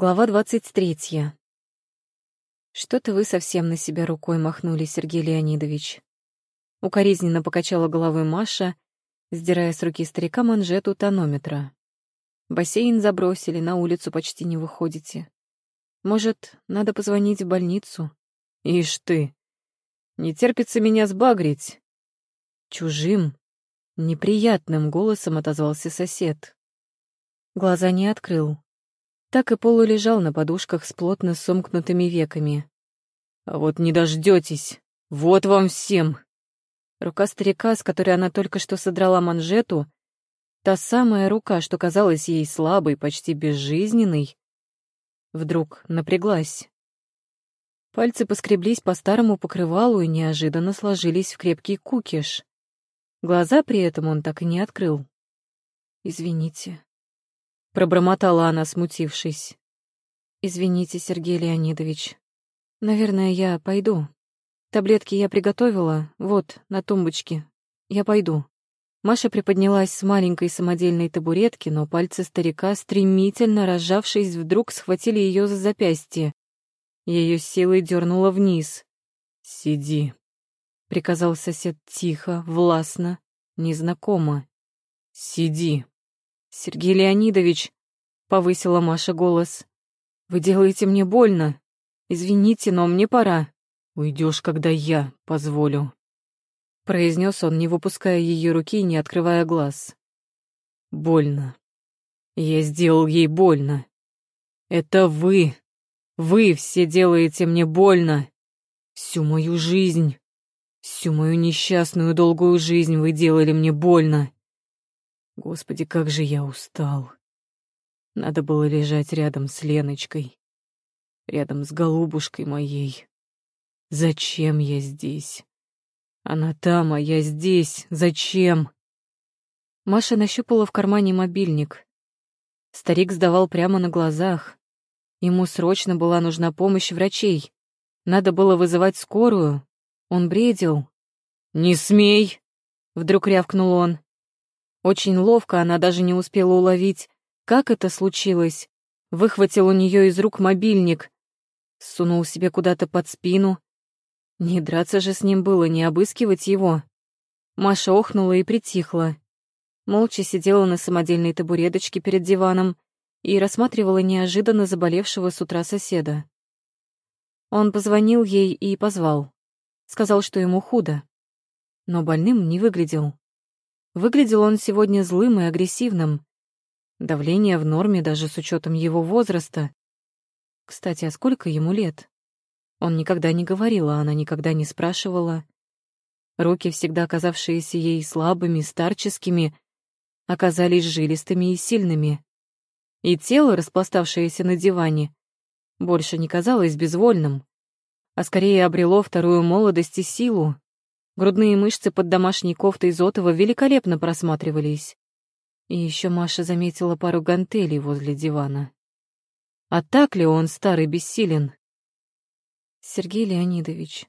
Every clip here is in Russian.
Глава двадцать третья. Что-то вы совсем на себя рукой махнули, Сергей Леонидович. Укоризненно покачала головой Маша, сдирая с руки старика манжету тонометра. Бассейн забросили, на улицу почти не выходите. Может, надо позвонить в больницу? Ишь ты! Не терпится меня сбагрить. Чужим, неприятным голосом отозвался сосед. Глаза не открыл. Так и полулежал на подушках с плотно сомкнутыми веками. А вот не дождетесь. Вот вам всем. Рука старика, с которой она только что содрала манжету, та самая рука, что казалась ей слабой, почти безжизненной, вдруг напряглась. Пальцы поскреблись по старому покрывалу и неожиданно сложились в крепкий кукиш. Глаза при этом он так и не открыл. «Извините», — пробормотала она, смутившись. «Извините, Сергей Леонидович. Наверное, я пойду. Таблетки я приготовила, вот, на тумбочке. Я пойду». Маша приподнялась с маленькой самодельной табуретки, но пальцы старика, стремительно разжавшись, вдруг схватили ее за запястье. Ее силой дернуло вниз. «Сиди», — приказал сосед тихо, властно, незнакомо. «Сиди». «Сергей Леонидович», — повысила Маша голос, — «вы делаете мне больно. Извините, но мне пора». «Уйдешь, когда я позволю» произнес он, не выпуская ее руки и не открывая глаз. Больно. Я сделал ей больно. Это вы. Вы все делаете мне больно. Всю мою жизнь, всю мою несчастную долгую жизнь вы делали мне больно. Господи, как же я устал. Надо было лежать рядом с Леночкой, рядом с голубушкой моей. Зачем я здесь? Она там, а я здесь. Зачем? Маша нащупала в кармане мобильник. Старик сдавал прямо на глазах. Ему срочно была нужна помощь врачей. Надо было вызывать скорую. Он бредил. «Не смей!» — вдруг рявкнул он. Очень ловко она даже не успела уловить, как это случилось. Выхватил у нее из рук мобильник, сунул себе куда-то под спину, не драться же с ним было, не обыскивать его. Маша охнула и притихла. Молча сидела на самодельной табуреточке перед диваном и рассматривала неожиданно заболевшего с утра соседа. Он позвонил ей и позвал. Сказал, что ему худо. Но больным не выглядел. Выглядел он сегодня злым и агрессивным. Давление в норме даже с учетом его возраста. Кстати, а сколько ему лет? Он никогда не говорил, а она никогда не спрашивала. Руки, всегда казавшиеся ей слабыми, старческими, оказались жилистыми и сильными. И тело, распластавшееся на диване, больше не казалось безвольным, а скорее обрело вторую молодость и силу. Грудные мышцы под домашней кофтой Зотова великолепно просматривались. И еще Маша заметила пару гантелей возле дивана. А так ли он старый бессилен? Сергей Леонидович.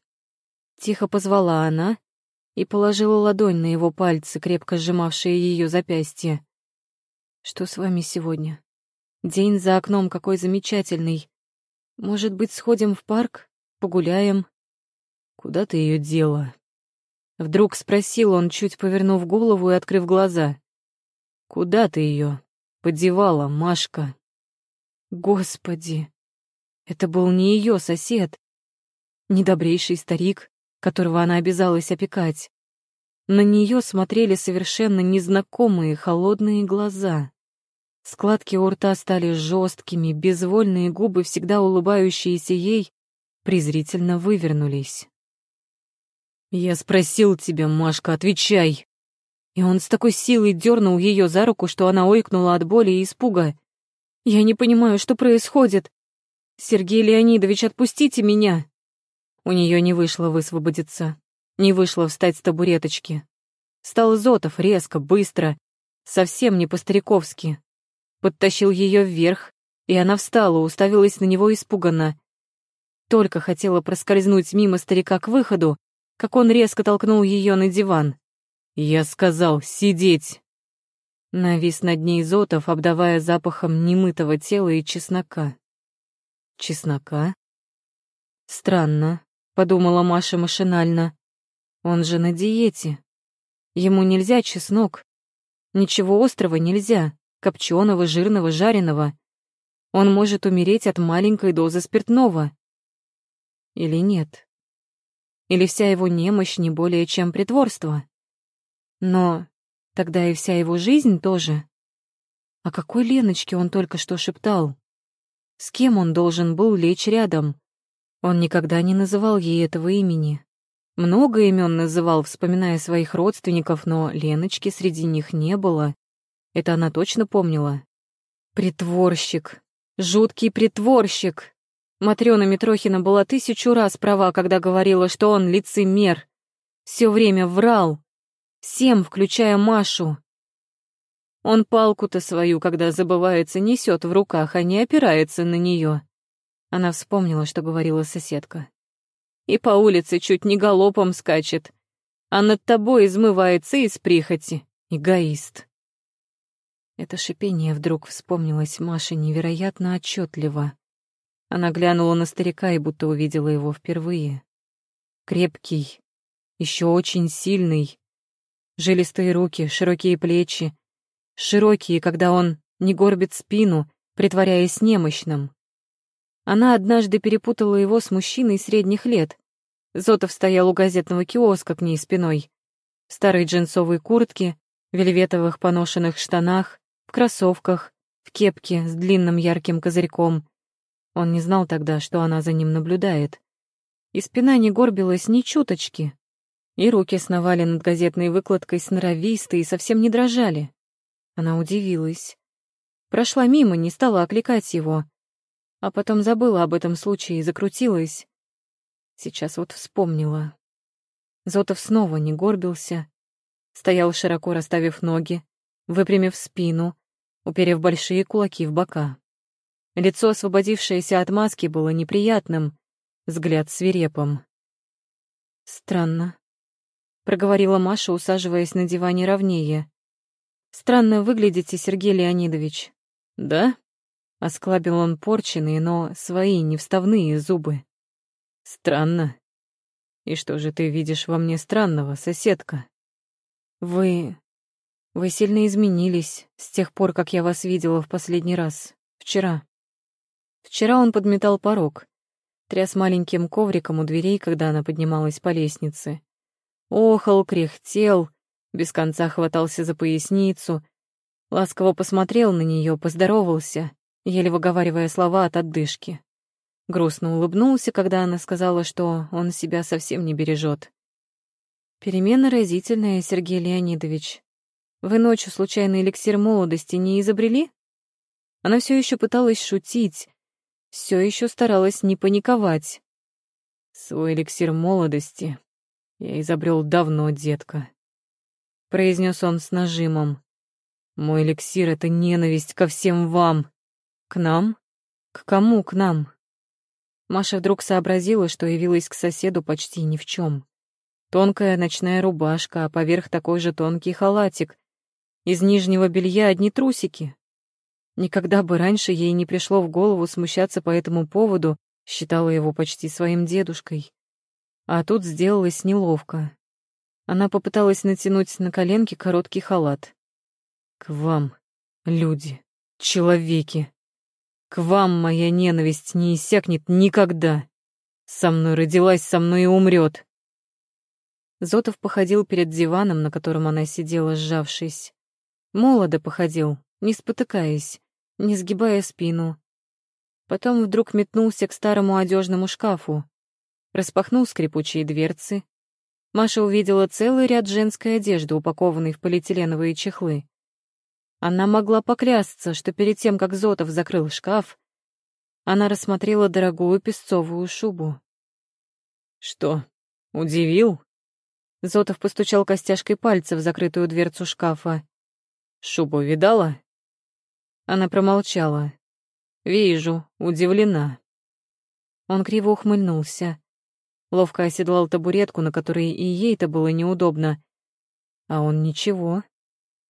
Тихо позвала она и положила ладонь на его пальцы, крепко сжимавшие ее запястье. Что с вами сегодня? День за окном какой замечательный. Может быть, сходим в парк, погуляем? Куда ты ее дела? Вдруг спросил он, чуть повернув голову и открыв глаза. Куда ты ее подевала, Машка? Господи, это был не ее сосед недобрейший старик, которого она обязалась опекать. На нее смотрели совершенно незнакомые холодные глаза. Складки у рта стали жесткими, безвольные губы, всегда улыбающиеся ей, презрительно вывернулись. «Я спросил тебя, Машка, отвечай!» И он с такой силой дернул ее за руку, что она ойкнула от боли и испуга. «Я не понимаю, что происходит. Сергей Леонидович, отпустите меня!» У нее не вышло высвободиться, не вышло встать с табуреточки. Стал Зотов резко, быстро, совсем не по-стариковски. Подтащил ее вверх, и она встала, уставилась на него испуганно. Только хотела проскользнуть мимо старика к выходу, как он резко толкнул ее на диван. «Я сказал, сидеть!» Навис над ней Зотов, обдавая запахом немытого тела и чеснока. Чеснока? Странно, подумала Маша машинально. Он же на диете. Ему нельзя чеснок. Ничего острого нельзя, копченого, жирного, жареного. Он может умереть от маленькой дозы спиртного. Или нет? Или вся его немощь не более чем притворство? Но тогда и вся его жизнь тоже. О какой Леночке он только что шептал? С кем он должен был лечь рядом? Он никогда не называл ей этого имени. Много имен называл, вспоминая своих родственников, но Леночки среди них не было. Это она точно помнила. Притворщик. Жуткий притворщик. Матрёна Митрохина была тысячу раз права, когда говорила, что он лицемер. Все время врал. Всем, включая Машу. Он палку-то свою, когда забывается, несет в руках, а не опирается на нее. Она вспомнила, что говорила соседка. И по улице чуть не галопом скачет, а над тобой измывается из прихоти. Эгоист. Это шипение вдруг вспомнилось Маше невероятно отчетливо. Она глянула на старика и будто увидела его впервые. Крепкий, еще очень сильный. Жилистые руки, широкие плечи, широкие, когда он не горбит спину, притворяясь немощным. Она однажды перепутала его с мужчиной средних лет. Зотов стоял у газетного киоска к ней спиной. В старой джинсовой куртке, вельветовых поношенных штанах, в кроссовках, в кепке с длинным ярким козырьком. Он не знал тогда, что она за ним наблюдает. И спина не горбилась ни чуточки. И руки сновали над газетной выкладкой сноровисто и совсем не дрожали. Она удивилась. Прошла мимо, не стала окликать его. А потом забыла об этом случае и закрутилась. Сейчас вот вспомнила. Зотов снова не горбился. Стоял широко расставив ноги, выпрямив спину, уперев большие кулаки в бока. Лицо, освободившееся от маски, было неприятным, взгляд свирепым. «Странно», — проговорила Маша, усаживаясь на диване ровнее. Странно выглядите, Сергей Леонидович. Да? Осклабил он порченные, но свои, не вставные зубы. Странно. И что же ты видишь во мне странного, соседка? Вы... Вы сильно изменились с тех пор, как я вас видела в последний раз. Вчера. Вчера он подметал порог, тряс маленьким ковриком у дверей, когда она поднималась по лестнице. Охал, кряхтел, без конца хватался за поясницу, ласково посмотрел на нее, поздоровался, еле выговаривая слова от отдышки. Грустно улыбнулся, когда она сказала, что он себя совсем не бережет. Перемена разительная, Сергей Леонидович. Вы ночью случайно эликсир молодости не изобрели? Она все еще пыталась шутить, все еще старалась не паниковать. Свой эликсир молодости я изобрел давно, детка произнес он с нажимом. Мой эликсир — это ненависть ко всем вам. К нам? К кому к нам? Маша вдруг сообразила, что явилась к соседу почти ни в чем. Тонкая ночная рубашка, а поверх такой же тонкий халатик. Из нижнего белья одни трусики. Никогда бы раньше ей не пришло в голову смущаться по этому поводу, считала его почти своим дедушкой. А тут сделалось неловко. Она попыталась натянуть на коленки короткий халат. «К вам, люди, человеки! К вам моя ненависть не иссякнет никогда! Со мной родилась, со мной и умрет!» Зотов походил перед диваном, на котором она сидела, сжавшись. Молодо походил, не спотыкаясь, не сгибая спину. Потом вдруг метнулся к старому одежному шкафу, распахнул скрипучие дверцы, Маша увидела целый ряд женской одежды, упакованной в полиэтиленовые чехлы. Она могла поклясться, что перед тем, как Зотов закрыл шкаф, она рассмотрела дорогую песцовую шубу. «Что, удивил?» Зотов постучал костяшкой пальца в закрытую дверцу шкафа. «Шубу видала?» Она промолчала. «Вижу, удивлена». Он криво ухмыльнулся ловко оседлал табуретку, на которой и ей-то было неудобно. А он ничего.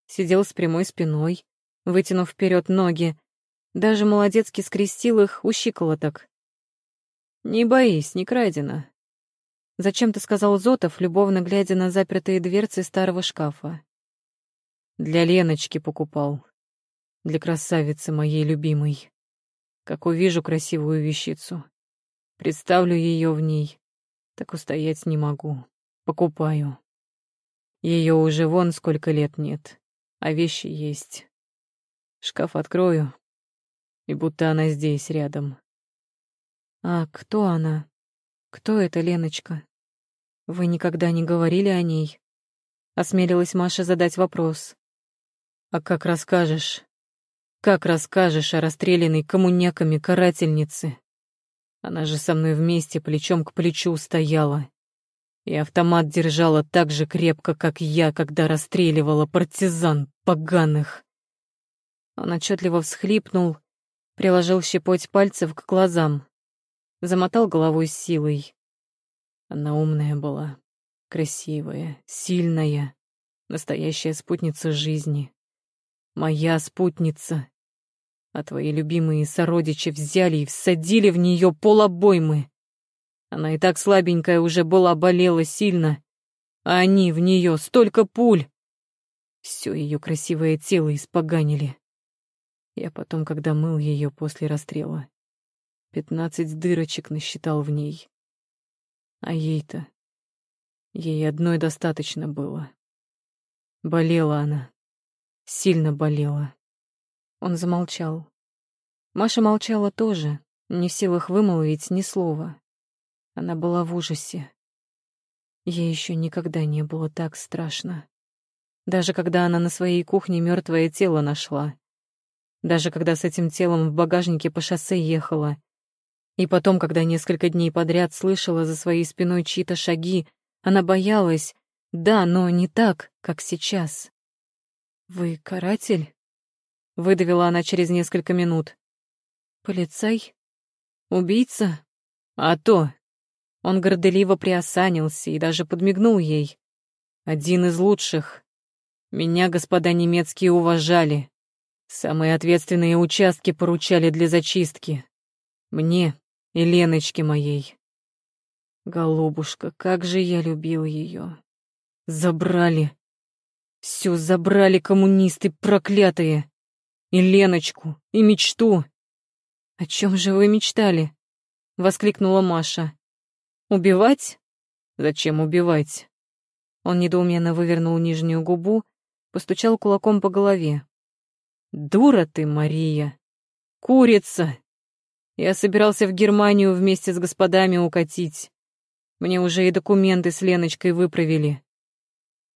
Сидел с прямой спиной, вытянув вперед ноги. Даже молодецки скрестил их у щиколоток, Не боись, не крадено. Зачем-то сказал Зотов, любовно глядя на запертые дверцы старого шкафа. Для Леночки покупал. Для красавицы моей любимой. Как увижу красивую вещицу, представлю ее в ней, так устоять не могу. Покупаю. Ее уже вон сколько лет нет, а вещи есть. Шкаф открою, и будто она здесь, рядом. А кто она? Кто это Леночка? Вы никогда не говорили о ней? Осмелилась Маша задать вопрос. А как расскажешь? Как расскажешь о расстрелянной коммуняками карательнице? Она же со мной вместе плечом к плечу стояла. И автомат держала так же крепко, как я, когда расстреливала партизан поганых. Он отчетливо всхлипнул, приложил щепоть пальцев к глазам, замотал головой силой. Она умная была, красивая, сильная, настоящая спутница жизни. Моя спутница. А твои любимые сородичи взяли и всадили в нее полобоймы. Она и так слабенькая уже была, болела сильно, а они в нее столько пуль. Все ее красивое тело испоганили. Я потом, когда мыл ее после расстрела, пятнадцать дырочек насчитал в ней. А ей-то... Ей одной достаточно было. Болела она. Сильно болела. Он замолчал. Маша молчала тоже, не в силах вымолвить ни слова. Она была в ужасе. Ей еще никогда не было так страшно. Даже когда она на своей кухне мертвое тело нашла. Даже когда с этим телом в багажнике по шоссе ехала. И потом, когда несколько дней подряд слышала за своей спиной чьи-то шаги, она боялась, да, но не так, как сейчас. «Вы каратель?» — выдавила она через несколько минут. «Полицай? Убийца? А то!» Он горделиво приосанился и даже подмигнул ей. «Один из лучших. Меня господа немецкие уважали. Самые ответственные участки поручали для зачистки. Мне и Леночке моей. Голубушка, как же я любил ее. Забрали. Все забрали коммунисты проклятые. И Леночку, и мечту. «О чем же вы мечтали?» — воскликнула Маша. Убивать? Зачем убивать? Он недоуменно вывернул нижнюю губу, постучал кулаком по голове. Дура ты, Мария. Курица. Я собирался в Германию вместе с господами укатить. Мне уже и документы с Леночкой выправили.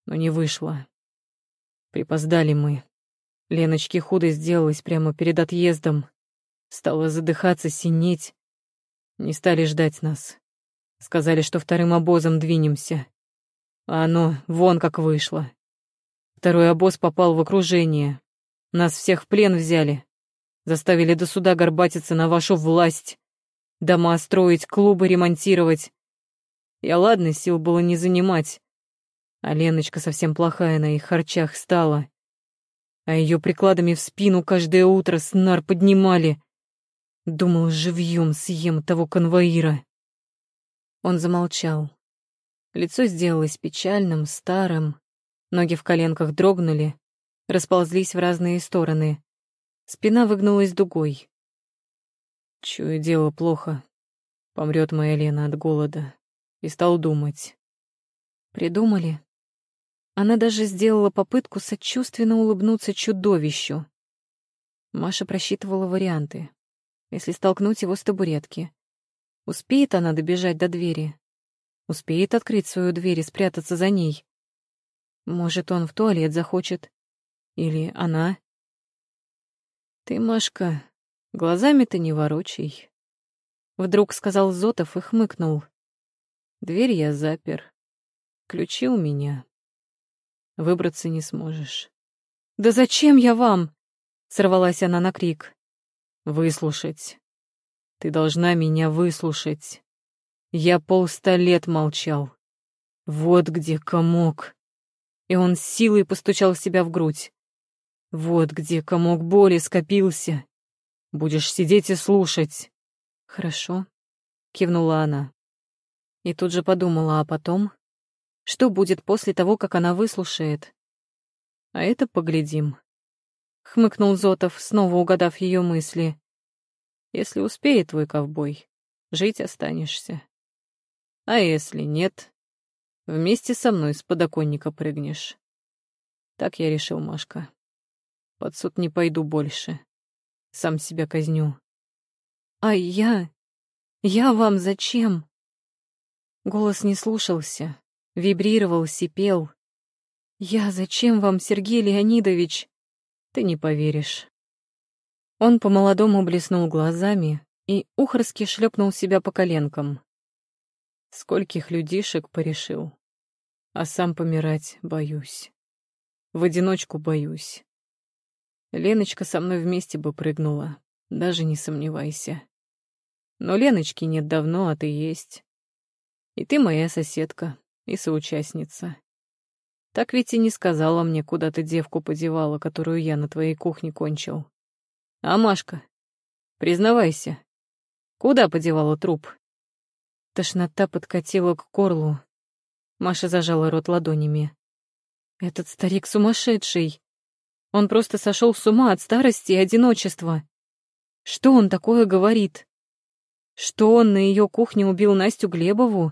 Но не вышло. Припоздали мы. Леночке худо сделалось прямо перед отъездом. Стала задыхаться, синеть. Не стали ждать нас. Сказали, что вторым обозом двинемся. А оно вон как вышло. Второй обоз попал в окружение. Нас всех в плен взяли. Заставили до суда горбатиться на вашу власть. Дома строить, клубы ремонтировать. Я ладно, сил было не занимать. А Леночка совсем плохая на их харчах стала. А ее прикладами в спину каждое утро снар поднимали. Думал, живьем съем того конвоира. Он замолчал. Лицо сделалось печальным, старым. Ноги в коленках дрогнули, расползлись в разные стороны. Спина выгнулась дугой. Чую, дело плохо. Помрет моя Лена от голода. И стал думать. Придумали. Она даже сделала попытку сочувственно улыбнуться чудовищу. Маша просчитывала варианты. Если столкнуть его с табуретки, Успеет она добежать до двери? Успеет открыть свою дверь и спрятаться за ней? Может, он в туалет захочет? Или она? Ты, Машка, глазами-то не ворочай. Вдруг сказал Зотов и хмыкнул. Дверь я запер. Ключи у меня. Выбраться не сможешь. «Да зачем я вам?» — сорвалась она на крик. «Выслушать. Ты должна меня выслушать. Я полста лет молчал. Вот где комок. И он силой постучал себя в грудь. Вот где комок боли скопился. Будешь сидеть и слушать. Хорошо, кивнула она. И тут же подумала, а потом? Что будет после того, как она выслушает? А это поглядим. Хмыкнул Зотов, снова угадав ее мысли. Если успеет твой ковбой, жить останешься. А если нет, вместе со мной с подоконника прыгнешь. Так я решил, Машка. Под суд не пойду больше. Сам себя казню. А я? Я вам зачем? Голос не слушался, вибрировал, сипел. Я зачем вам, Сергей Леонидович? Ты не поверишь. Он по-молодому блеснул глазами и ухорски шлепнул себя по коленкам. Скольких людишек порешил, а сам помирать боюсь. В одиночку боюсь. Леночка со мной вместе бы прыгнула, даже не сомневайся. Но Леночки нет давно, а ты есть. И ты моя соседка и соучастница. Так ведь и не сказала мне, куда ты девку подевала, которую я на твоей кухне кончил. А Машка, признавайся, куда подевала труп? Тошнота подкатила к горлу. Маша зажала рот ладонями. Этот старик сумасшедший. Он просто сошел с ума от старости и одиночества. Что он такое говорит? Что он на ее кухне убил Настю Глебову?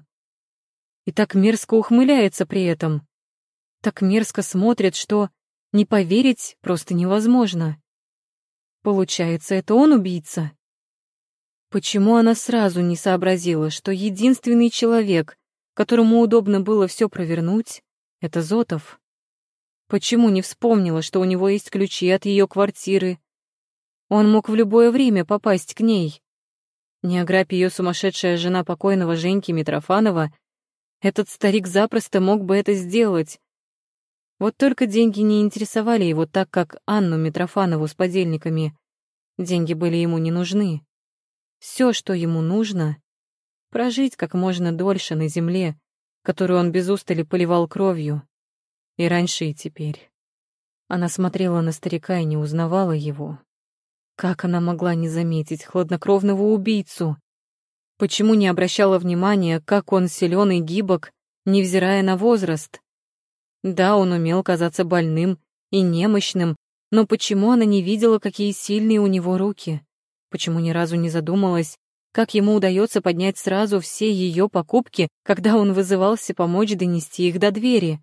И так мерзко ухмыляется при этом. Так мерзко смотрит, что не поверить просто невозможно. Получается, это он убийца? Почему она сразу не сообразила, что единственный человек, которому удобно было все провернуть, это Зотов? Почему не вспомнила, что у него есть ключи от ее квартиры? Он мог в любое время попасть к ней. Не ограбь ее сумасшедшая жена покойного Женьки Митрофанова, этот старик запросто мог бы это сделать. Вот только деньги не интересовали его так, как Анну Митрофанову с подельниками. Деньги были ему не нужны. Все, что ему нужно — прожить как можно дольше на земле, которую он без устали поливал кровью. И раньше, и теперь. Она смотрела на старика и не узнавала его. Как она могла не заметить хладнокровного убийцу? Почему не обращала внимания, как он силен и гибок, невзирая на возраст? Да, он умел казаться больным и немощным, но почему она не видела, какие сильные у него руки? Почему ни разу не задумалась, как ему удается поднять сразу все ее покупки, когда он вызывался помочь донести их до двери?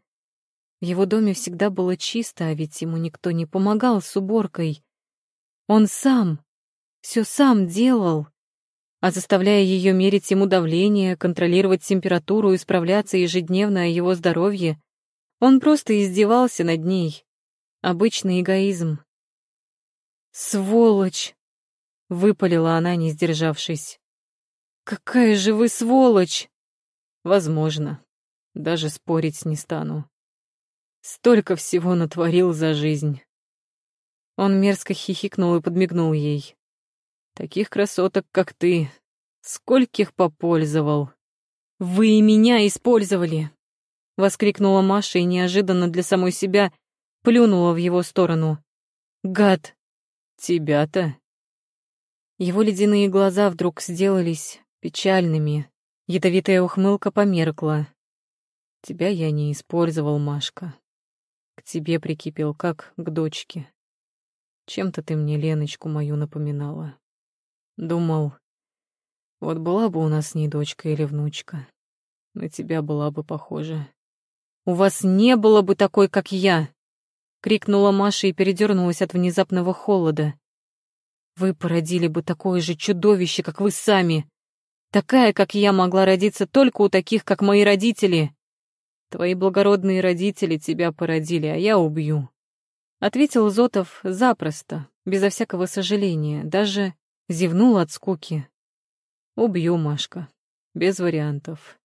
В его доме всегда было чисто, а ведь ему никто не помогал с уборкой. Он сам, все сам делал. А заставляя ее мерить ему давление, контролировать температуру и справляться ежедневно о его здоровье, он просто издевался над ней. Обычный эгоизм. «Сволочь!» — выпалила она, не сдержавшись. «Какая же вы сволочь!» «Возможно. Даже спорить не стану. Столько всего натворил за жизнь. Он мерзко хихикнул и подмигнул ей. Таких красоток, как ты, скольких попользовал. Вы и меня использовали! Воскликнула Маша и неожиданно для самой себя плюнула в его сторону. Гад! Тебя-то? Его ледяные глаза вдруг сделались печальными. Ядовитая ухмылка померкла. Тебя я не использовал, Машка. К тебе прикипел, как к дочке. Чем-то ты мне Леночку мою напоминала. Думал, вот была бы у нас не дочка или внучка. На тебя была бы похожа. «У вас не было бы такой, как я!» — крикнула Маша и передернулась от внезапного холода. «Вы породили бы такое же чудовище, как вы сами! Такая, как я, могла родиться только у таких, как мои родители!» Твои благородные родители тебя породили, а я убью. Ответил Зотов запросто, безо всякого сожаления, даже зевнул от скуки. Убью, Машка, без вариантов.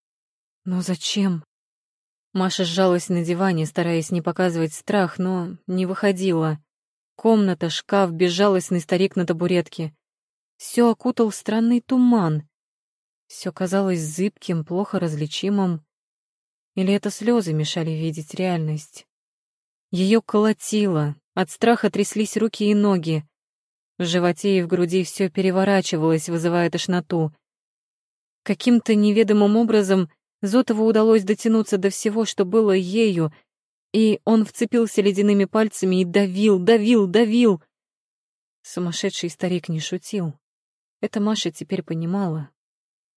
Но зачем? Маша сжалась на диване, стараясь не показывать страх, но не выходила. Комната, шкаф, безжалостный старик на табуретке. Все окутал странный туман. Все казалось зыбким, плохо различимым. Или это слезы мешали видеть реальность? Ее колотило, от страха тряслись руки и ноги. В животе и в груди все переворачивалось, вызывая тошноту. Каким-то неведомым образом Зотову удалось дотянуться до всего, что было ею, и он вцепился ледяными пальцами и давил, давил, давил. Сумасшедший старик не шутил. Это Маша теперь понимала.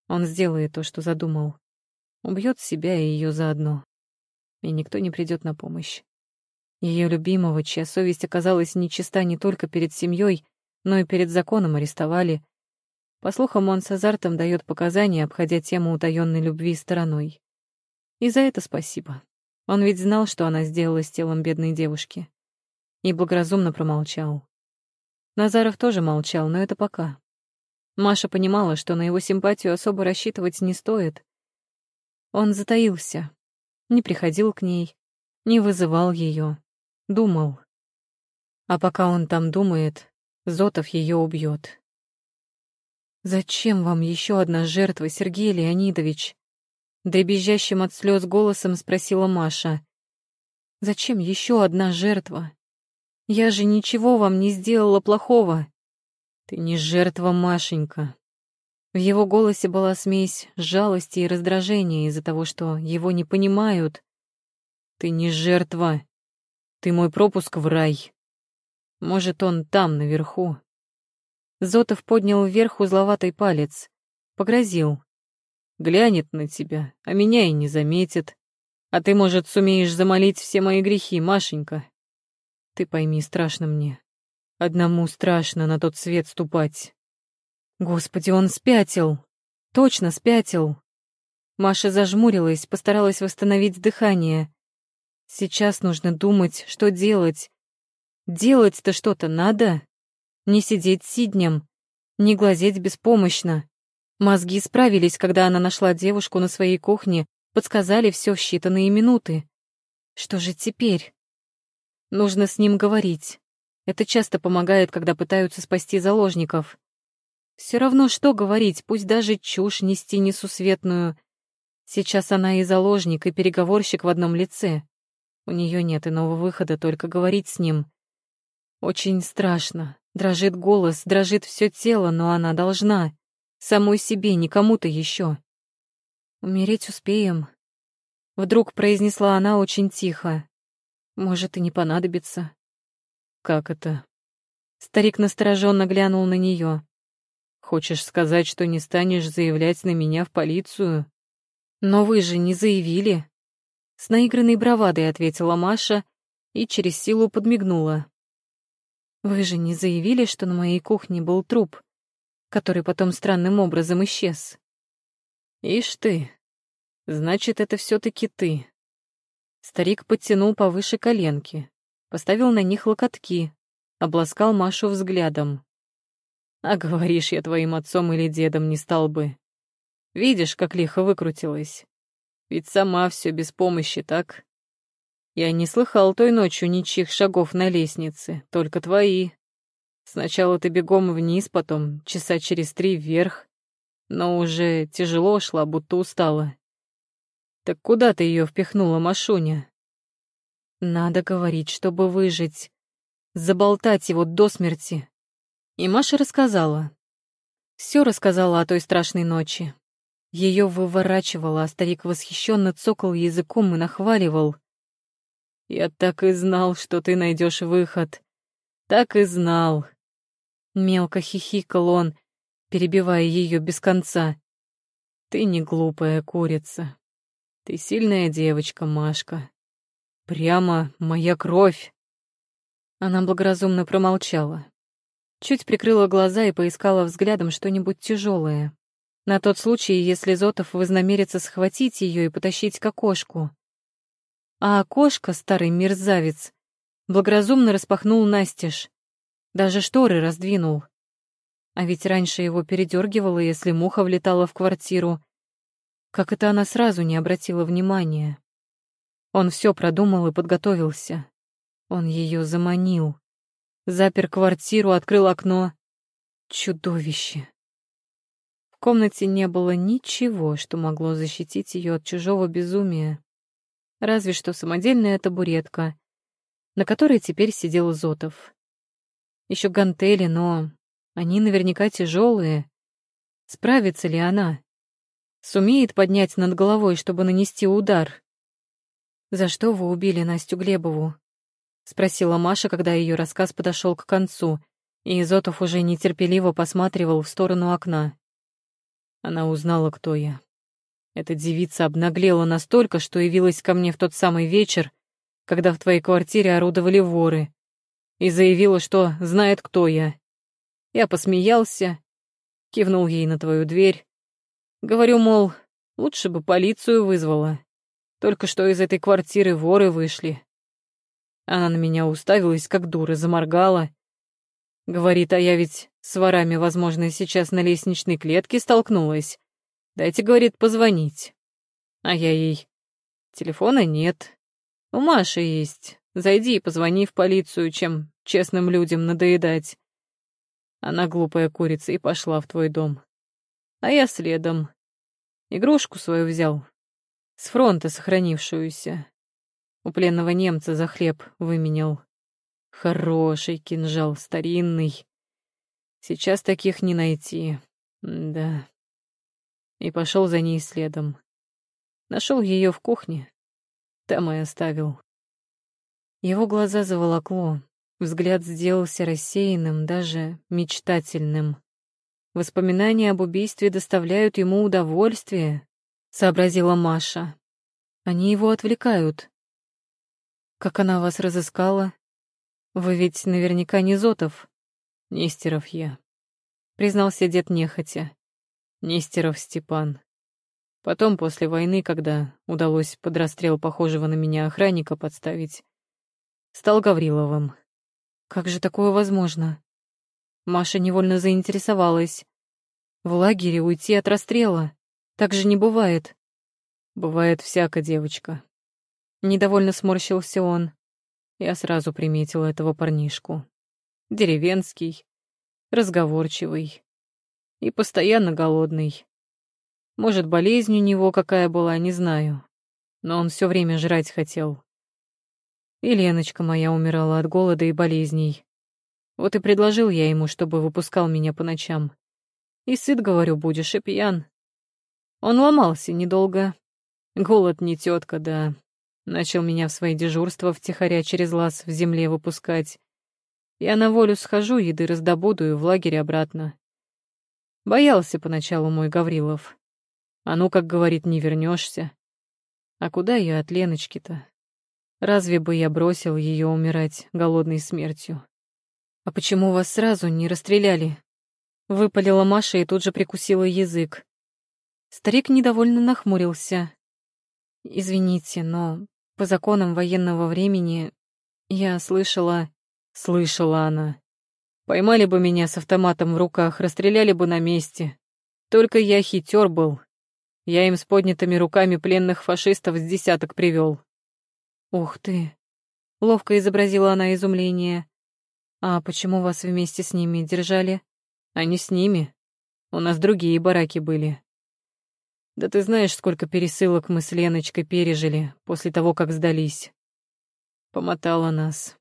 Он сделает то, что задумал. Убьет себя и ее заодно. И никто не придет на помощь. Ее любимого, чья совесть оказалась нечиста не только перед семьей, но и перед законом арестовали. По слухам, он с азартом дает показания, обходя тему утаенной любви стороной. И за это спасибо. Он ведь знал, что она сделала с телом бедной девушки. И благоразумно промолчал. Назаров тоже молчал, но это пока. Маша понимала, что на его симпатию особо рассчитывать не стоит. Он затаился, не приходил к ней, не вызывал ее, думал. А пока он там думает, Зотов ее убьет. «Зачем вам еще одна жертва, Сергей Леонидович?» Дребезжащим от слез голосом спросила Маша. «Зачем еще одна жертва? Я же ничего вам не сделала плохого». «Ты не жертва, Машенька». В его голосе была смесь жалости и раздражения из-за того, что его не понимают. «Ты не жертва. Ты мой пропуск в рай. Может, он там, наверху». Зотов поднял вверх узловатый палец, погрозил. «Глянет на тебя, а меня и не заметит. А ты, может, сумеешь замолить все мои грехи, Машенька. Ты пойми, страшно мне. Одному страшно на тот свет ступать. Господи, он спятил. Точно спятил. Маша зажмурилась, постаралась восстановить дыхание. Сейчас нужно думать, что делать. Делать-то что-то надо. Не сидеть сиднем, не глазеть беспомощно. Мозги справились, когда она нашла девушку на своей кухне, подсказали все в считанные минуты. Что же теперь? Нужно с ним говорить. Это часто помогает, когда пытаются спасти заложников. Все равно что говорить, пусть даже чушь нести несусветную. Сейчас она и заложник, и переговорщик в одном лице. У нее нет иного выхода, только говорить с ним. Очень страшно. Дрожит голос, дрожит все тело, но она должна. Самой себе, не кому-то еще. «Умереть успеем», — вдруг произнесла она очень тихо. «Может, и не понадобится. Как это? Старик настороженно глянул на нее. Хочешь сказать, что не станешь заявлять на меня в полицию? Но вы же не заявили. С наигранной бравадой ответила Маша и через силу подмигнула. Вы же не заявили, что на моей кухне был труп, который потом странным образом исчез. Ишь ты, значит, это все таки ты. Старик подтянул повыше коленки, поставил на них локотки, обласкал Машу взглядом. «А говоришь, я твоим отцом или дедом не стал бы. Видишь, как лихо выкрутилась. Ведь сама все без помощи, так? Я не слыхал той ночью ничьих шагов на лестнице, только твои. Сначала ты бегом вниз, потом часа через три вверх, но уже тяжело шла, будто устала. Так куда ты ее впихнула, Машуня? Надо говорить, чтобы выжить. Заболтать его до смерти. И Маша рассказала. Все рассказала о той страшной ночи. Ее выворачивало, а старик восхищенно цокал языком и нахваливал. «Я так и знал, что ты найдешь выход. Так и знал». Мелко хихикал он, перебивая ее без конца. «Ты не глупая курица. Ты сильная девочка, Машка. Прямо моя кровь. Она благоразумно промолчала. Чуть прикрыла глаза и поискала взглядом что-нибудь тяжелое. На тот случай, если Зотов вознамерится схватить ее и потащить к окошку. А окошко, старый мерзавец, благоразумно распахнул настежь. Даже шторы раздвинул. А ведь раньше его передергивало, если муха влетала в квартиру. Как это она сразу не обратила внимания? Он все продумал и подготовился. Он ее заманил. Запер квартиру, открыл окно. Чудовище. В комнате не было ничего, что могло защитить ее от чужого безумия. Разве что самодельная табуретка, на которой теперь сидел Зотов. Еще гантели, но они наверняка тяжелые. Справится ли она? Сумеет поднять над головой, чтобы нанести удар. «За что вы убили Настю Глебову?» — спросила Маша, когда ее рассказ подошел к концу, и Изотов уже нетерпеливо посматривал в сторону окна. Она узнала, кто я. Эта девица обнаглела настолько, что явилась ко мне в тот самый вечер, когда в твоей квартире орудовали воры, и заявила, что знает, кто я. Я посмеялся, кивнул ей на твою дверь. Говорю, мол, лучше бы полицию вызвала. Только что из этой квартиры воры вышли. Она на меня уставилась, как дура, заморгала. Говорит, а я ведь с ворами, возможно, сейчас на лестничной клетке столкнулась. Дайте, говорит, позвонить. А я ей... Телефона нет. У Маши есть. Зайди и позвони в полицию, чем честным людям надоедать. Она глупая курица и пошла в твой дом. А я следом. Игрушку свою взял. С фронта сохранившуюся. У пленного немца за хлеб выменял. Хороший кинжал, старинный. Сейчас таких не найти. Да. И пошел за ней следом. Нашел ее в кухне. Там и оставил. Его глаза заволокло. Взгляд сделался рассеянным, даже мечтательным. Воспоминания об убийстве доставляют ему удовольствие, сообразила Маша. Они его отвлекают. Как она вас разыскала? Вы ведь наверняка не Зотов. Нестеров я. Признался дед нехотя. Нестеров Степан. Потом, после войны, когда удалось под расстрел похожего на меня охранника подставить, стал Гавриловым. Как же такое возможно? Маша невольно заинтересовалась. В лагере уйти от расстрела. Так же не бывает. Бывает всяко, девочка. Недовольно сморщился он. Я сразу приметила этого парнишку. Деревенский, разговорчивый и постоянно голодный. Может, болезнь у него какая была, не знаю. Но он все время жрать хотел. И Леночка моя умирала от голода и болезней. Вот и предложил я ему, чтобы выпускал меня по ночам. И сыт, говорю, будешь, и пьян. Он ломался недолго. Голод не тетка, да. Начал меня в свои дежурства втихаря через лаз в земле выпускать. Я на волю схожу, еды раздобуду и в лагерь обратно. Боялся поначалу мой Гаврилов. А ну, как говорит, не вернешься. А куда я от Леночки-то? Разве бы я бросил ее умирать голодной смертью? А почему вас сразу не расстреляли? Выпалила Маша и тут же прикусила язык. Старик недовольно нахмурился. Извините, но по законам военного времени я слышала... Слышала она. Поймали бы меня с автоматом в руках, расстреляли бы на месте. Только я хитер был. Я им с поднятыми руками пленных фашистов с десяток привел. «Ух ты!» — ловко изобразила она изумление. «А почему вас вместе с ними держали?» «А не с ними. У нас другие бараки были. Да ты знаешь, сколько пересылок мы с Леночкой пережили после того, как сдались. Помотала нас,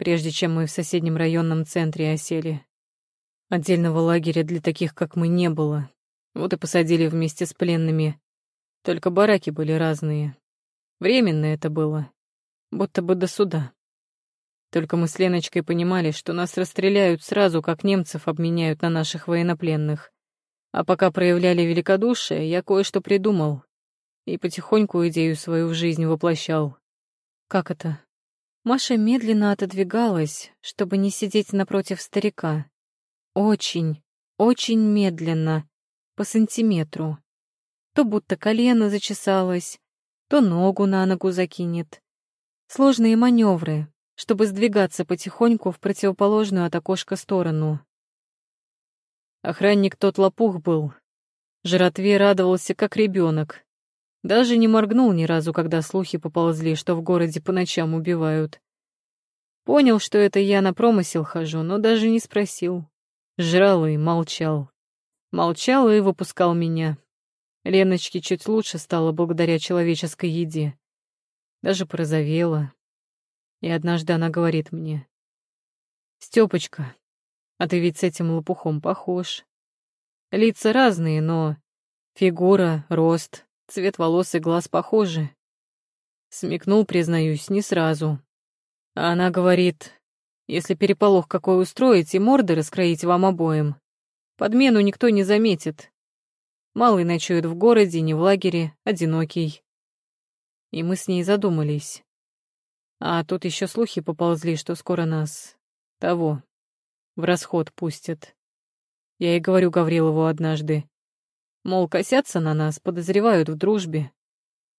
прежде чем мы в соседнем районном центре осели. Отдельного лагеря для таких, как мы, не было. Вот и посадили вместе с пленными. Только бараки были разные. Временно это было будто бы до суда. Только мы с Леночкой понимали, что нас расстреляют сразу, как немцев обменяют на наших военнопленных. А пока проявляли великодушие, я кое-что придумал. И потихоньку идею свою в жизнь воплощал. Как это? Маша медленно отодвигалась, чтобы не сидеть напротив старика. Очень, очень медленно, по сантиметру. То будто колено зачесалось, то ногу на ногу закинет. Сложные маневры, чтобы сдвигаться потихоньку в противоположную от окошка сторону. Охранник тот лопух был. Жратве радовался, как ребенок. Даже не моргнул ни разу, когда слухи поползли, что в городе по ночам убивают. Понял, что это я на промысел хожу, но даже не спросил. Жрал и молчал. Молчал и выпускал меня. Леночке чуть лучше стало благодаря человеческой еде даже порозовела. И однажды она говорит мне, «Стёпочка, а ты ведь с этим лопухом похож. Лица разные, но Фигура, рост, цвет волос и глаз похожи. Смекнул, признаюсь, не сразу. А она говорит, если переполох какой устроить и морды раскроить вам обоим, подмену никто не заметит. Малый ночует в городе, не в лагере, одинокий. И мы с ней задумались. А тут еще слухи поползли, что скоро нас того в расход пустят. Я и говорю Гаврилову однажды. Мол, косятся на нас, подозревают в дружбе.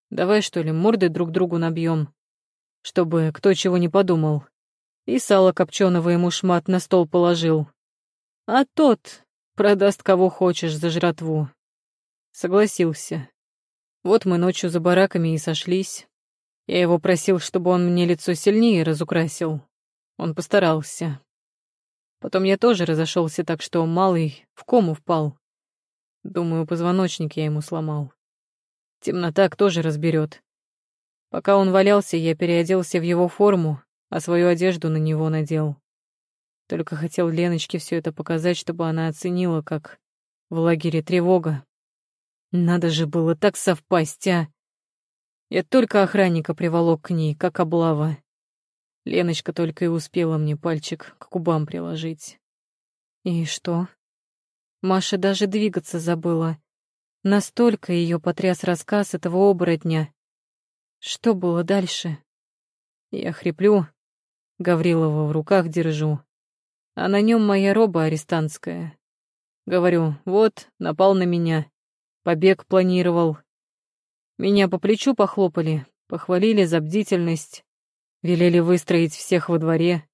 Давай, что ли, морды друг другу набьем, чтобы кто чего не подумал. И сало копченого ему шмат на стол положил. А тот продаст кого хочешь за жратву. Согласился. Вот мы ночью за бараками и сошлись. Я его просил, чтобы он мне лицо сильнее разукрасил. Он постарался. Потом я тоже разошелся так, что малый в кому впал. Думаю, позвоночник я ему сломал. Темнота тоже разберет. Пока он валялся, я переоделся в его форму, а свою одежду на него надел. Только хотел Леночке все это показать, чтобы она оценила, как в лагере тревога. Надо же было так совпасть, а! Я только охранника приволок к ней, как облава. Леночка только и успела мне пальчик к губам приложить. И что? Маша даже двигаться забыла. Настолько ее потряс рассказ этого оборотня. Что было дальше? Я хриплю, Гаврилова в руках держу, а на нем моя роба арестантская. Говорю, вот, напал на меня, побег планировал. Меня по плечу похлопали, похвалили за бдительность, велели выстроить всех во дворе.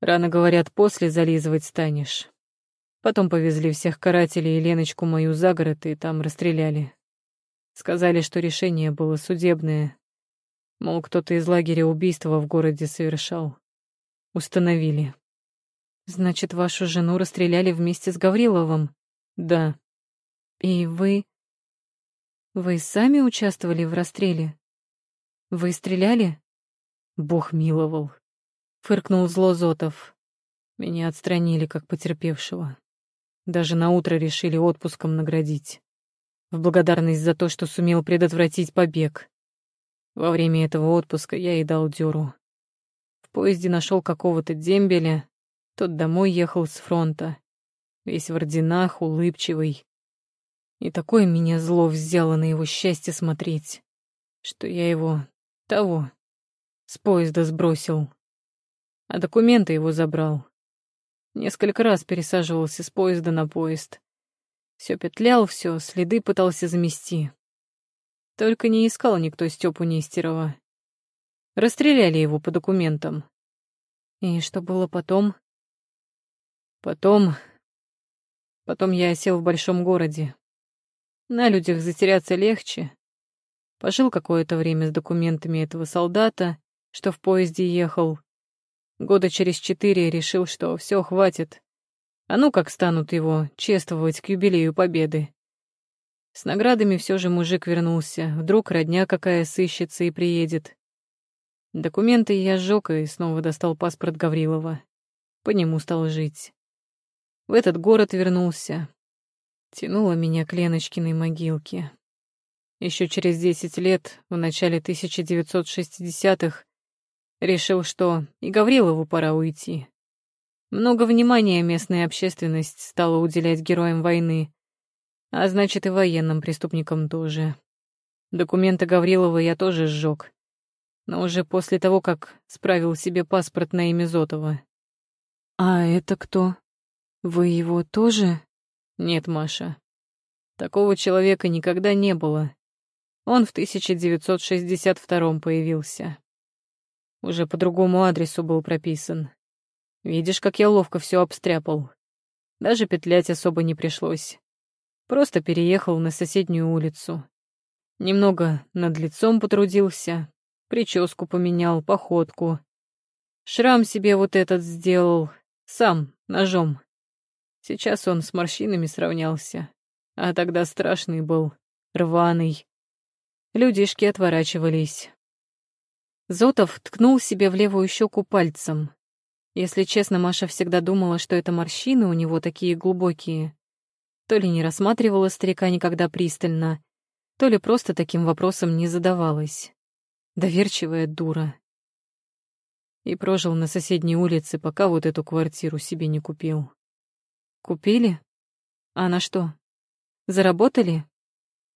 Рано, говорят, после зализывать станешь. Потом повезли всех карателей и Леночку мою за город и там расстреляли. Сказали, что решение было судебное. Мол, кто-то из лагеря убийства в городе совершал. Установили. Значит, вашу жену расстреляли вместе с Гавриловым? Да. И вы... Вы сами участвовали в расстреле? Вы стреляли? Бог миловал. Фыркнул зло Зотов. Меня отстранили как потерпевшего. Даже на утро решили отпуском наградить. В благодарность за то, что сумел предотвратить побег. Во время этого отпуска я и дал дёру поезде нашел какого-то дембеля, тот домой ехал с фронта, весь в орденах, улыбчивый. И такое меня зло взяло на его счастье смотреть, что я его, того, с поезда сбросил, а документы его забрал. Несколько раз пересаживался с поезда на поезд. Все петлял, все следы пытался замести. Только не искал никто Степу Нестерова. Расстреляли его по документам. И что было потом? Потом... Потом я сел в большом городе. На людях затеряться легче. Пожил какое-то время с документами этого солдата, что в поезде ехал. Года через четыре решил, что все хватит. А ну как станут его чествовать к юбилею Победы. С наградами все же мужик вернулся. Вдруг родня какая сыщется и приедет. Документы я сжёг и снова достал паспорт Гаврилова. По нему стал жить. В этот город вернулся. Тянуло меня к Леночкиной могилке. Еще через десять лет, в начале 1960-х, решил, что и Гаврилову пора уйти. Много внимания местная общественность стала уделять героям войны, а значит и военным преступникам тоже. Документы Гаврилова я тоже сжег но уже после того, как справил себе паспорт на имя Зотова. «А это кто? Вы его тоже?» «Нет, Маша. Такого человека никогда не было. Он в 1962 появился. Уже по другому адресу был прописан. Видишь, как я ловко все обстряпал. Даже петлять особо не пришлось. Просто переехал на соседнюю улицу. Немного над лицом потрудился, Прическу поменял, походку. Шрам себе вот этот сделал. Сам, ножом. Сейчас он с морщинами сравнялся. А тогда страшный был, рваный. Людишки отворачивались. Зотов ткнул себе в левую щеку пальцем. Если честно, Маша всегда думала, что это морщины у него такие глубокие. То ли не рассматривала старика никогда пристально, то ли просто таким вопросом не задавалась. Доверчивая дура. И прожил на соседней улице, пока вот эту квартиру себе не купил. Купили? А на что? Заработали?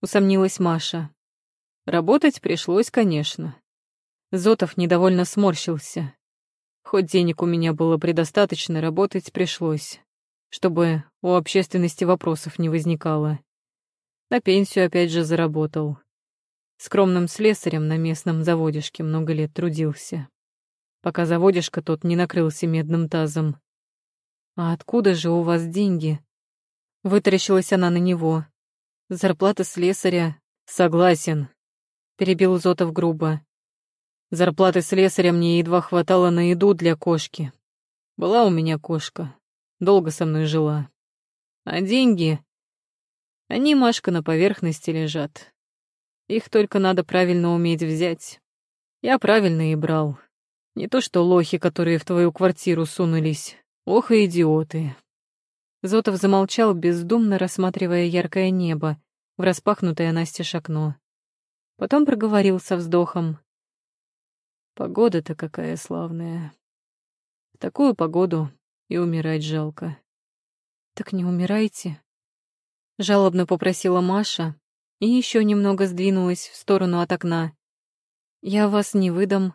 Усомнилась Маша. Работать пришлось, конечно. Зотов недовольно сморщился. Хоть денег у меня было предостаточно, работать пришлось, чтобы у общественности вопросов не возникало. На пенсию опять же заработал. Скромным слесарем на местном заводишке много лет трудился. Пока заводишка тот не накрылся медным тазом. «А откуда же у вас деньги?» Вытаращилась она на него. «Зарплата слесаря...» «Согласен», — перебил Зотов грубо. «Зарплаты слесаря мне едва хватало на еду для кошки. Была у меня кошка, долго со мной жила. А деньги... Они, Машка, на поверхности лежат. Их только надо правильно уметь взять. Я правильно и брал. Не то что лохи, которые в твою квартиру сунулись. Ох и идиоты. Зотов замолчал, бездумно рассматривая яркое небо в распахнутое настежь окно. Потом проговорил со вздохом. Погода-то какая славная. В такую погоду и умирать жалко. Так не умирайте. Жалобно попросила Маша и еще немного сдвинулась в сторону от окна. Я вас не выдам.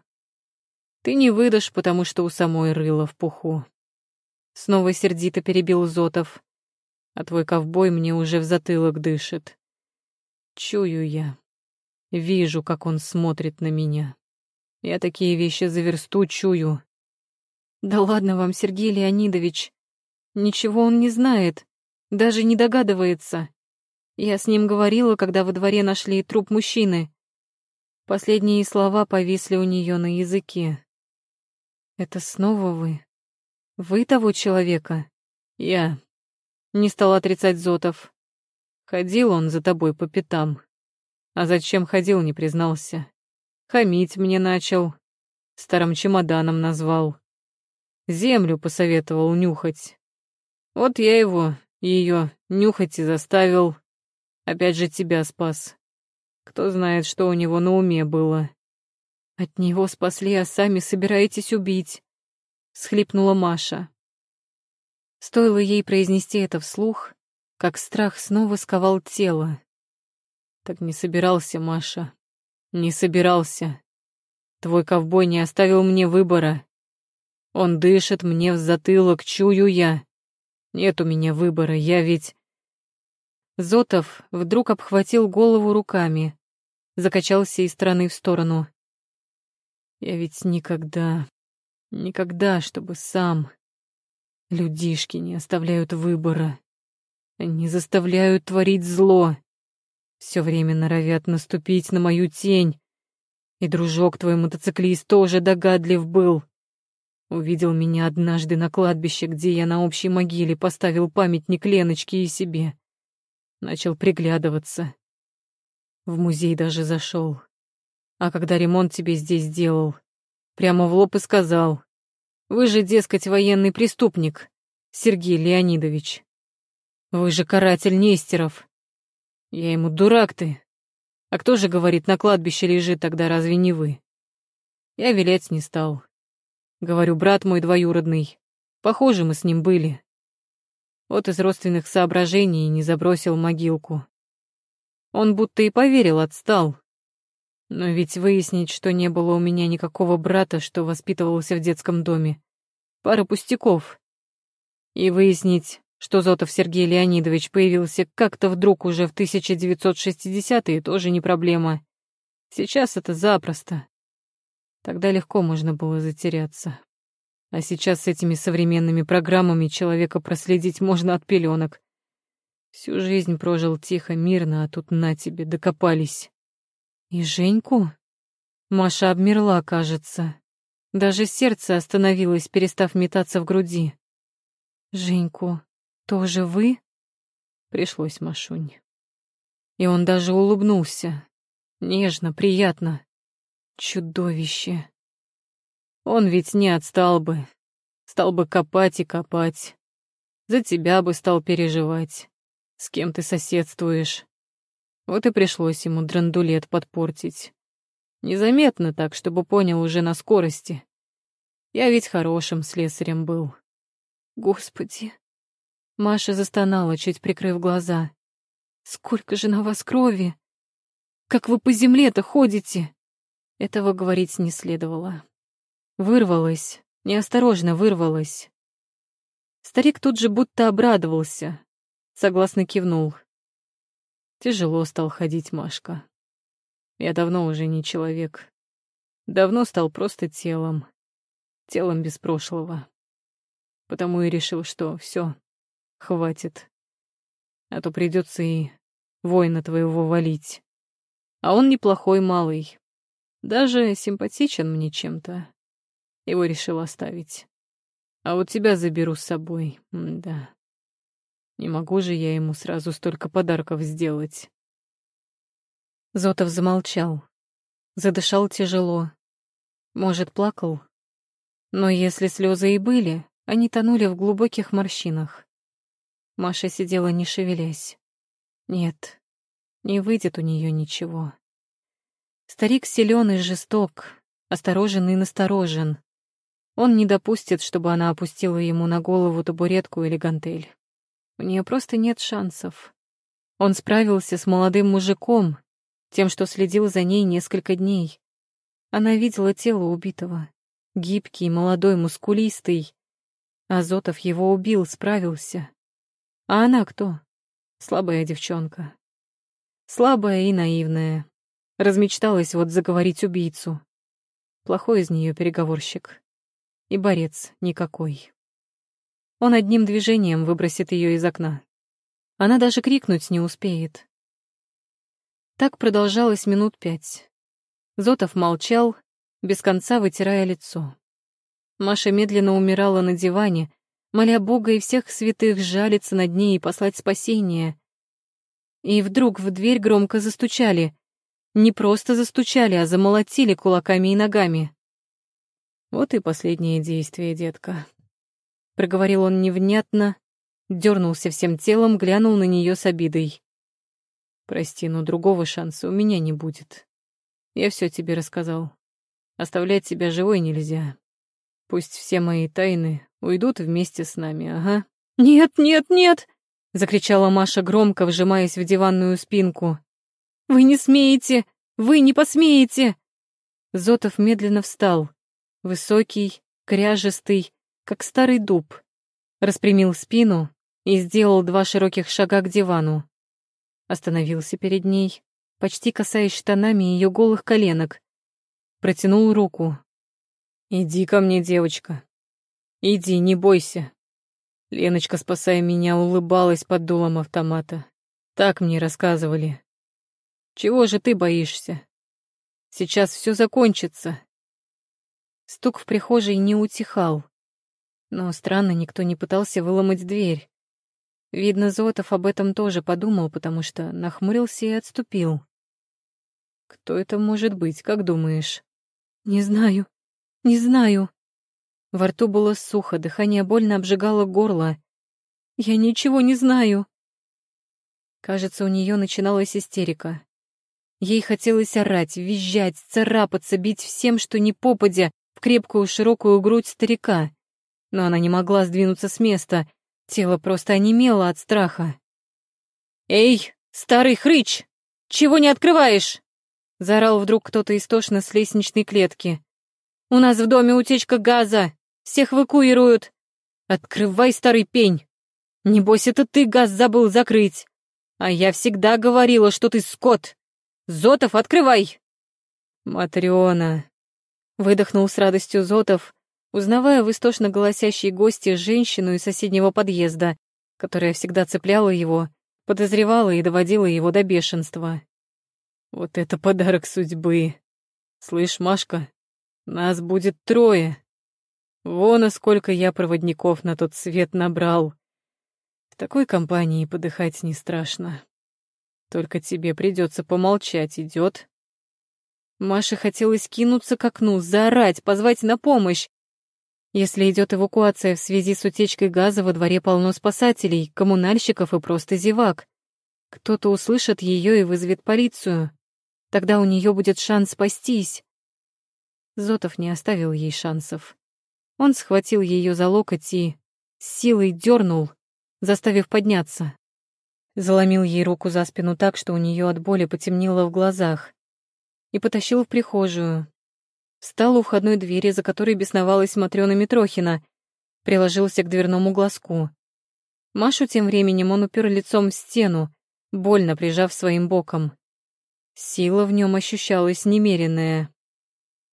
Ты не выдашь, потому что у самой рыло в пуху. Снова сердито перебил Зотов. А твой ковбой мне уже в затылок дышит. Чую я. Вижу, как он смотрит на меня. Я такие вещи за версту чую. Да ладно вам, Сергей Леонидович. Ничего он не знает, даже не догадывается. Я с ним говорила, когда во дворе нашли труп мужчины. Последние слова повисли у нее на языке. «Это снова вы?» Вы того человека? Я. Не стал отрицать Зотов. Ходил он за тобой по пятам. А зачем ходил, не признался. Хамить мне начал. Старым чемоданом назвал. Землю посоветовал нюхать. Вот я его, ее, нюхать и заставил. Опять же тебя спас. Кто знает, что у него на уме было. От него спасли, а сами собираетесь убить. — схлипнула Маша. Стоило ей произнести это вслух, как страх снова сковал тело. Так не собирался, Маша. Не собирался. Твой ковбой не оставил мне выбора. Он дышит мне в затылок, чую я. Нет у меня выбора, я ведь... Зотов вдруг обхватил голову руками, закачался из стороны в сторону. Я ведь никогда, Никогда, чтобы сам. Людишки не оставляют выбора. Они заставляют творить зло. Все время норовят наступить на мою тень. И дружок твой мотоциклист тоже догадлив был. Увидел меня однажды на кладбище, где я на общей могиле поставил памятник Леночке и себе. Начал приглядываться. В музей даже зашел. А когда ремонт тебе здесь делал, Прямо в лоб и сказал. Вы же, дескать, военный преступник, Сергей Леонидович. Вы же каратель Нестеров. Я ему, дурак ты. А кто же, говорит, на кладбище лежит тогда, разве не вы? Я вилять не стал. Говорю, брат мой двоюродный. Похоже, мы с ним были. Вот из родственных соображений не забросил могилку. Он будто и поверил, отстал. Но ведь выяснить, что не было у меня никакого брата, что воспитывался в детском доме. Пара пустяков. И выяснить, что Зотов Сергей Леонидович появился как-то вдруг уже в 1960-е, тоже не проблема. Сейчас это запросто. Тогда легко можно было затеряться. А сейчас с этими современными программами человека проследить можно от пеленок. Всю жизнь прожил тихо, мирно, а тут на тебе, докопались. И Женьку? Маша обмерла, кажется. Даже сердце остановилось, перестав метаться в груди. Женьку, тоже вы? Пришлось Машунь. И он даже улыбнулся. Нежно, приятно. Чудовище. Он ведь не отстал бы. Стал бы копать и копать. За тебя бы стал переживать. С кем ты соседствуешь? Вот и пришлось ему драндулет подпортить. Незаметно так, чтобы понял уже на скорости. Я ведь хорошим слесарем был. Господи. Маша застонала, чуть прикрыв глаза. Сколько же на вас крови! Как вы по земле-то ходите? Этого говорить не следовало. Вырвалась, неосторожно вырвалась. Старик тут же будто обрадовался, согласно кивнул. Тяжело стал ходить, Машка. Я давно уже не человек. Давно стал просто телом. Телом без прошлого. Потому и решил, что все, хватит. А то придется и воина твоего валить. А он неплохой малый. Даже симпатичен мне чем-то. Его решил оставить. А вот тебя заберу с собой, М да. Не могу же я ему сразу столько подарков сделать. Зотов замолчал. Задышал тяжело. Может, плакал? Но если слезы и были, они тонули в глубоких морщинах. Маша сидела, не шевелясь. Нет, не выйдет у нее ничего. Старик силен и жесток, осторожен и насторожен. Он не допустит, чтобы она опустила ему на голову табуретку или гантель. У нее просто нет шансов. Он справился с молодым мужиком, тем, что следил за ней несколько дней. Она видела тело убитого. Гибкий, молодой, мускулистый. Азотов его убил, справился. А она кто? Слабая девчонка. Слабая и наивная. Размечталась вот заговорить убийцу. Плохой из нее переговорщик. И борец никакой. Он одним движением выбросит ее из окна. Она даже крикнуть не успеет. Так продолжалось минут пять. Зотов молчал, без конца вытирая лицо. Маша медленно умирала на диване, моля Бога и всех святых жалиться над ней и послать спасение. И вдруг в дверь громко застучали. Не просто застучали, а замолотили кулаками и ногами. «Вот и последнее действие, детка», — проговорил он невнятно, дернулся всем телом, глянул на нее с обидой. «Прости, но другого шанса у меня не будет. Я все тебе рассказал. Оставлять тебя живой нельзя. Пусть все мои тайны уйдут вместе с нами, ага». «Нет, нет, нет!» — закричала Маша громко, вжимаясь в диванную спинку. «Вы не смеете! Вы не посмеете!» Зотов медленно встал. Высокий, кряжестый, как старый дуб. Распрямил спину и сделал два широких шага к дивану. Остановился перед ней, почти касаясь штанами ее голых коленок. Протянул руку. «Иди ко мне, девочка. Иди, не бойся. Леночка, спасая меня, улыбалась под дулом автомата. Так мне рассказывали. Чего же ты боишься? Сейчас все закончится. Стук в прихожей не утихал. Но странно, никто не пытался выломать дверь. Видно, Зотов об этом тоже подумал, потому что нахмурился и отступил. «Кто это может быть, как думаешь?» «Не знаю, не знаю», во рту было сухо, дыхание больно обжигало горло. «Я ничего не знаю!» Кажется, у нее начиналась истерика. Ей хотелось орать, визжать, царапаться, бить всем, что не попадя, в крепкую широкую грудь старика. Но она не могла сдвинуться с места, тело просто онемело от страха. «Эй, старый хрыч! Чего не открываешь?» Заорал вдруг кто-то истошно с лестничной клетки. «У нас в доме утечка газа! Всех эвакуируют. Открывай, старый пень. Небось, это ты газ забыл закрыть. А я всегда говорила, что ты скот. Зотов, открывай. Матрёна. Выдохнул с радостью Зотов, узнавая в истошно голосящей гости женщину из соседнего подъезда, которая всегда цепляла его, подозревала и доводила его до бешенства. Вот это подарок судьбы. Слышь, Машка, нас будет трое. Вон, сколько я проводников на тот свет набрал. В такой компании подыхать не страшно. Только тебе придется помолчать, идет. Маше хотелось кинуться к окну, заорать, позвать на помощь. Если идет эвакуация в связи с утечкой газа, во дворе полно спасателей, коммунальщиков и просто зевак. Кто-то услышит ее и вызовет полицию. Тогда у нее будет шанс спастись. Зотов не оставил ей шансов. Он схватил ее за локоть и силой дернул, заставив подняться. Заломил ей руку за спину так, что у нее от боли потемнело в глазах, и потащил в прихожую. Встал у входной двери, за которой бесновалась Матрёна Митрохина, приложился к дверному глазку. Машу тем временем он упер лицом в стену, больно прижав своим боком. Сила в нем ощущалась немеренная.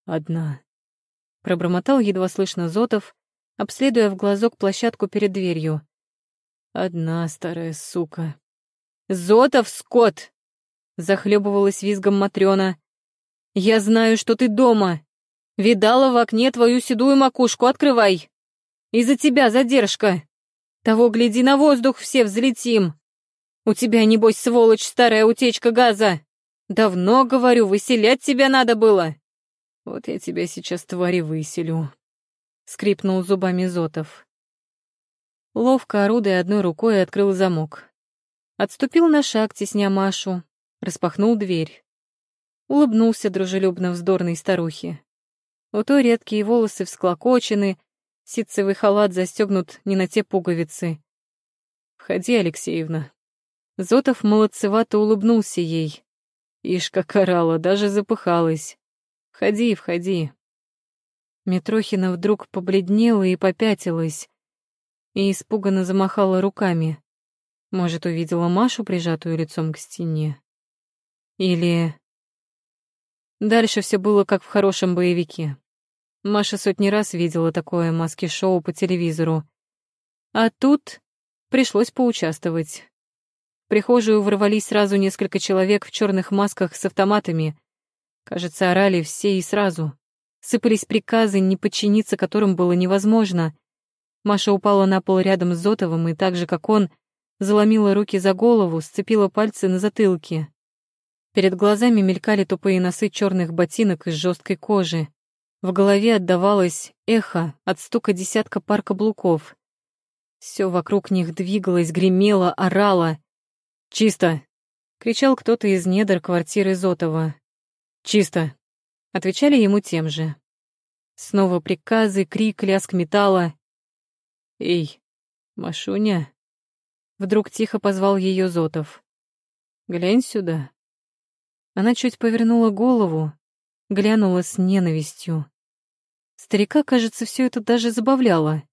«Одна», — пробормотал едва слышно Зотов, обследуя в глазок площадку перед дверью. «Одна старая сука». «Зотов, скот!» — захлебывалась визгом Матрёна. «Я знаю, что ты дома. Видала в окне твою седую макушку, открывай. Из-за тебя задержка. Того, гляди, на воздух все взлетим. У тебя, небось, сволочь, старая утечка газа. Давно, говорю, выселять тебя надо было. Вот я тебя сейчас, твари, выселю. Скрипнул зубами Зотов. Ловко орудуя одной рукой открыл замок. Отступил на шаг, тесня Машу, распахнул дверь. Улыбнулся дружелюбно вздорной старухе. У той редкие волосы всклокочены, ситцевый халат застегнут не на те пуговицы. «Входи, Алексеевна». Зотов молодцевато улыбнулся ей. Ишь, как орала, даже запыхалась. «Входи, входи». Митрохина вдруг побледнела и попятилась, и испуганно замахала руками. Может, увидела Машу, прижатую лицом к стене? Или... Дальше все было как в хорошем боевике. Маша сотни раз видела такое маски-шоу по телевизору. А тут пришлось поучаствовать. В прихожую ворвались сразу несколько человек в черных масках с автоматами. Кажется, орали все и сразу. Сыпались приказы, не подчиниться которым было невозможно. Маша упала на пол рядом с Зотовым и так же, как он, заломила руки за голову, сцепила пальцы на затылке. Перед глазами мелькали тупые носы черных ботинок из жесткой кожи. В голове отдавалось эхо от стука десятка пар каблуков. Все вокруг них двигалось, гремело, орало. «Чисто!» — кричал кто-то из недр квартиры Зотова. «Чисто!» — отвечали ему тем же. Снова приказы, крик, лязг металла. «Эй, Машуня!» Вдруг тихо позвал ее Зотов. «Глянь сюда!» Она чуть повернула голову, глянула с ненавистью. Старика, кажется, все это даже забавляло.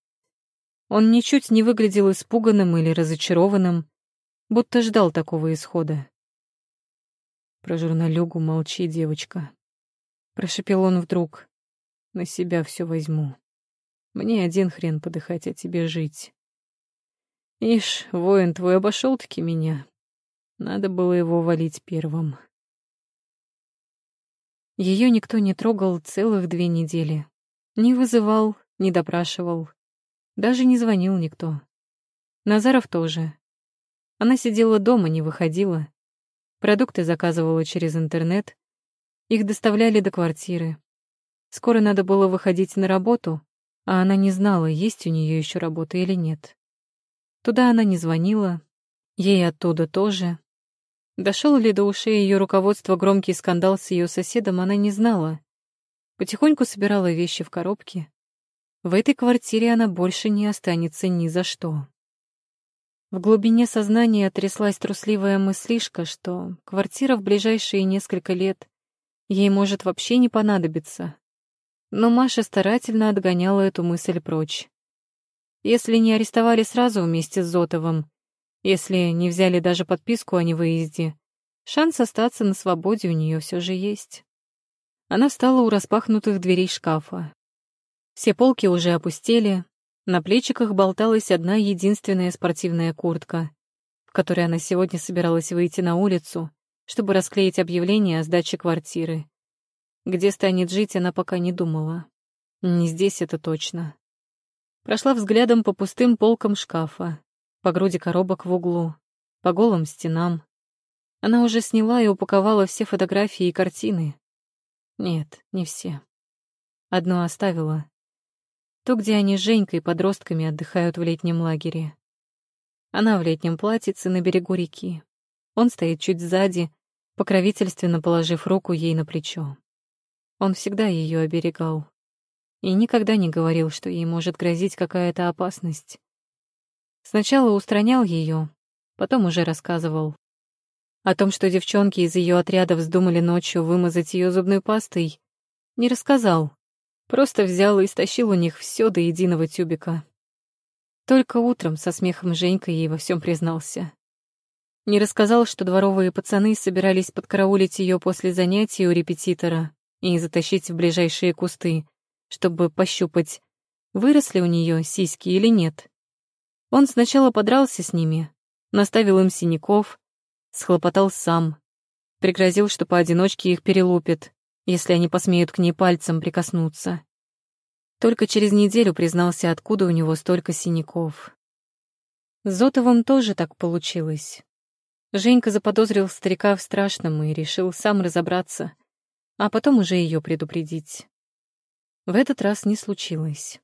Он ничуть не выглядел испуганным или разочарованным, будто ждал такого исхода. «Про журналюгу молчи, девочка», — прошепел он вдруг. «На себя все возьму. Мне один хрен подыхать, а тебе жить. Ишь, воин твой обошел-таки меня. Надо было его валить первым». Ее никто не трогал целых две недели. Не вызывал, не допрашивал. Даже не звонил никто. Назаров тоже. Она сидела дома, не выходила. Продукты заказывала через интернет. Их доставляли до квартиры. Скоро надо было выходить на работу, а она не знала, есть у нее еще работа или нет. Туда она не звонила, ей оттуда тоже. Дошел ли до ушей ее руководства громкий скандал с ее соседом, она не знала. Потихоньку собирала вещи в коробке. В этой квартире она больше не останется ни за что. В глубине сознания тряслась трусливая мыслишка, что квартира в ближайшие несколько лет ей может вообще не понадобиться. Но Маша старательно отгоняла эту мысль прочь. Если не арестовали сразу вместе с Зотовым, если не взяли даже подписку о невыезде, шанс остаться на свободе у нее все же есть. Она встала у распахнутых дверей шкафа. Все полки уже опустели, на плечиках болталась одна единственная спортивная куртка, в которой она сегодня собиралась выйти на улицу, чтобы расклеить объявление о сдаче квартиры. Где станет жить, она пока не думала. Не здесь это точно. Прошла взглядом по пустым полкам шкафа, по груди коробок в углу, по голым стенам. Она уже сняла и упаковала все фотографии и картины. Нет, не все. Одну оставила. То, где они с Женькой подростками отдыхают в летнем лагере. Она в летнем платьице на берегу реки. Он стоит чуть сзади, покровительственно положив руку ей на плечо. Он всегда ее оберегал и никогда не говорил, что ей может грозить какая-то опасность. Сначала устранял ее, потом уже рассказывал. О том, что девчонки из ее отряда вздумали ночью вымазать ее зубной пастой, не рассказал, просто взял и стащил у них все до единого тюбика. Только утром со смехом Женька ей во всем признался. Не рассказал, что дворовые пацаны собирались подкараулить ее после занятий у репетитора и затащить в ближайшие кусты, чтобы пощупать, выросли у нее сиськи или нет. Он сначала подрался с ними, наставил им синяков, схлопотал сам, пригрозил, что поодиночке их перелупит, если они посмеют к ней пальцем прикоснуться. Только через неделю признался, откуда у него столько синяков. С Зотовым тоже так получилось. Женька заподозрил старика в страшном и решил сам разобраться, а потом уже ее предупредить. В этот раз не случилось.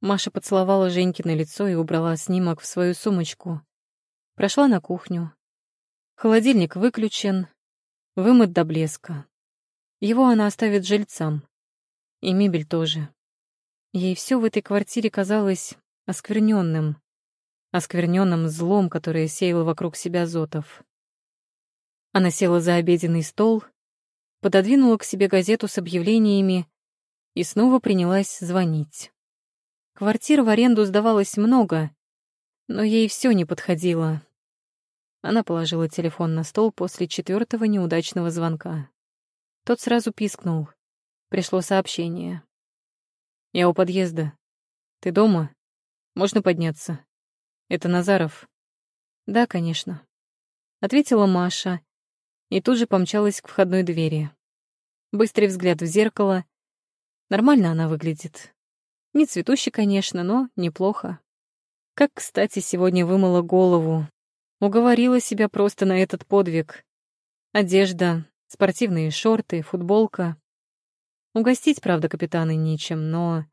Маша поцеловала Женьки на лицо и убрала снимок в свою сумочку. Прошла на кухню. Холодильник выключен, вымыт до блеска. Его она оставит жильцам. И мебель тоже. Ей все в этой квартире казалось оскверненным, оскверненным злом, которое сеяло вокруг себя Зотов. Она села за обеденный стол, пододвинула к себе газету с объявлениями и снова принялась звонить. Квартир в аренду сдавалось много, но ей все не подходило. Она положила телефон на стол после четвертого неудачного звонка. Тот сразу пискнул. Пришло сообщение. «Я у подъезда. Ты дома? Можно подняться?» Это Назаров. Да, конечно. Ответила Маша и тут же помчалась к входной двери. Быстрый взгляд в зеркало. Нормально она выглядит. Не цветущий, конечно, но неплохо. Как, кстати, сегодня вымыла голову. Уговорила себя просто на этот подвиг. Одежда, спортивные шорты, футболка. Угостить, правда, капитана нечем, но...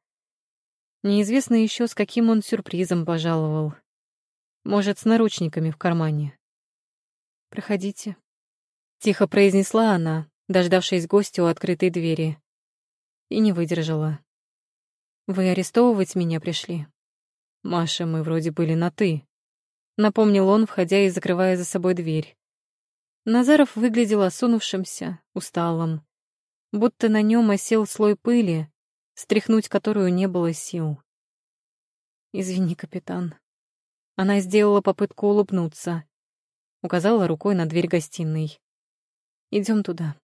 Неизвестно еще, с каким он сюрпризом пожаловал. Может, с наручниками в кармане. «Проходите», — тихо произнесла она, дождавшись гостя у открытой двери. И не выдержала. «Вы арестовывать меня пришли?» «Маша, мы вроде были на «ты», — напомнил он, входя и закрывая за собой дверь. Назаров выглядел осунувшимся, усталым, будто на нем осел слой пыли, стряхнуть которую не было сил. «Извини, капитан», она сделала попытку улыбнуться. Указала рукой на дверь гостиной. Идем туда.